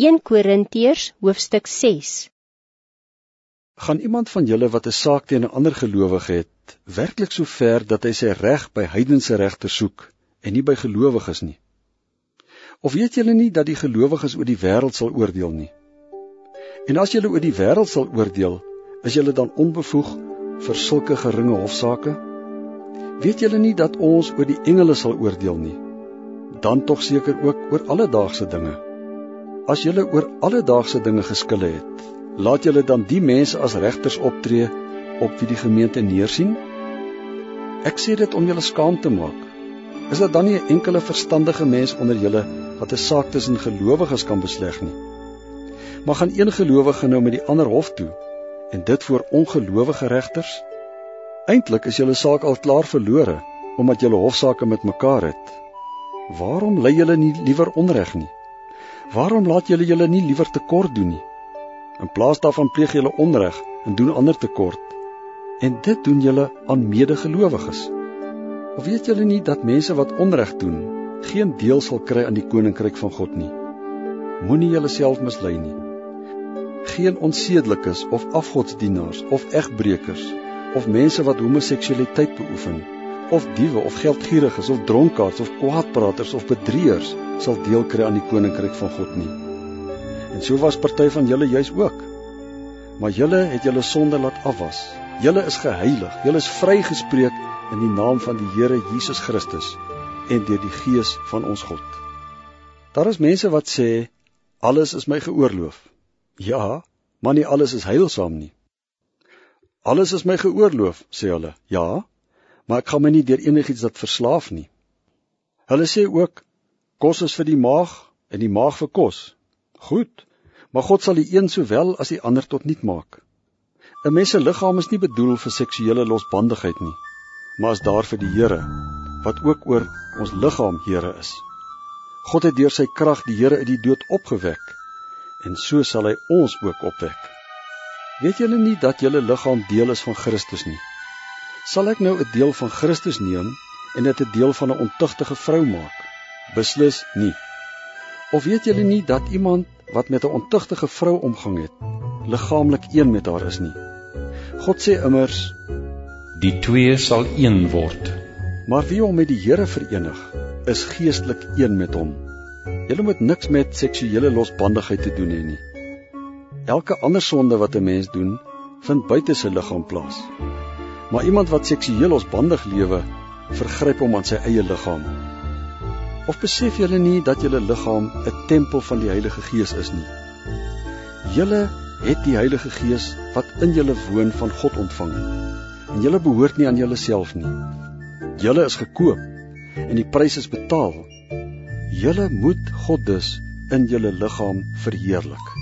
1 Korintiërs hoofstuk 6 Gaan iemand van julle wat 'n saak teen 'n ander gelowige het, werklik so ver dat hy sy reg by heidense regters soek en nie by gelowiges nie? Of weet julle nie dat die gelowiges oor die wêreld sal oordeel nie? En as julle oor die wêreld sal oordeel, is julle dan onbevoeg vir sulke geringe hofsaake? Weet julle nie dat ons oor die engele sal oordeel nie? Dan tog seker ook oor alledaagse dinge. As julle oor alledaagse dinge geskille het, laat julle dan die mense as regters optree op wie die gemeente neersien? Ek sê dit om julle skaam te maak. Is dit dan nie 'n enkele verstandige mens onder julle wat 'n saak tussen gelowiges kan besleg nie? Maar gaan een gelowige nou met die ander hof toe en dit voor ongelowige regters? Eintlik is julle saak al klaar verlore omdat julle hofsaake met mekaar het. Waarom lê julle nie liewer onreg nie? Waarom laat julle julle nie liewer tekort doen nie? In plaas daarvan pleeg julle onreg en doen ander tekort. En dit doen julle aan medegelowiges. Of weet julle nie dat mense wat onreg doen, geen deel sal kry aan die koninkryk van God nie? Moenie julleself mislei nie. Geen onsedelikes of afgodsdienaars of egbreekers of mense wat homoseksualiteit beoefen of diewe of geldgieriges of dronkaards of kwaadpraters of bedrieërs sal deel kry aan die koninkryk van God nie. En so was party van julle juis ook. Maar julle het julle sonde laat afwas. Julle is geheilig. Julle is vrygespreek in die naam van die Here Jesus Christus en deur die Gees van ons God. Daar is mense wat sê alles is my geoorloof. Ja, maar nie alles is heilsaam nie. Alles is my geoorloof, sê hulle. Ja, maar ek gaan my nie deur enigiets dat verslaaf nie. Hulle sê ook kos is vir die maag en die maag vir kos. Goed, maar God sal die een sowel as die ander tot niet maak. 'n Mens se liggaam is nie bedoel vir seksuele losbandigheid nie, maar is daar vir die Here wat ook oor ons liggaam Here is. God het deur sy krag die Here uit die dood opgewek en so sal hy ons ook opwek. Weet julle nie dat julle liggaam deel is van Christus nie? Sal ek nou 'n deel van Christus neem en dit 'n deel van 'n ontugtige vrou maak? Beslis nie. Of weet julle nie dat iemand wat met 'n ontugtige vrou omgang het, liggaamlik een met haar is nie? God sê immers: Die twee sal een word. Maar wie hom met die Here verenig, is geestelik een met hom. Julle moet niks met seksuele losbandigheid te doen hê nie. Elke ander sonde wat 'n mens doen, vind buite sy liggaam plaas. Maar iemand wat seksueel losbandig lewe, vergryp hom aan sy eie liggaam. Of besef julle nie dat julle liggaam 'n tempel van die Heilige Gees is nie? Julle het die Heilige Gees wat in julle woon van God ontvang. En julle behoort nie aan julleself nie. Julle is gekoop en die prys is betaal. Julle moet God dus in julle liggaam verheerlik.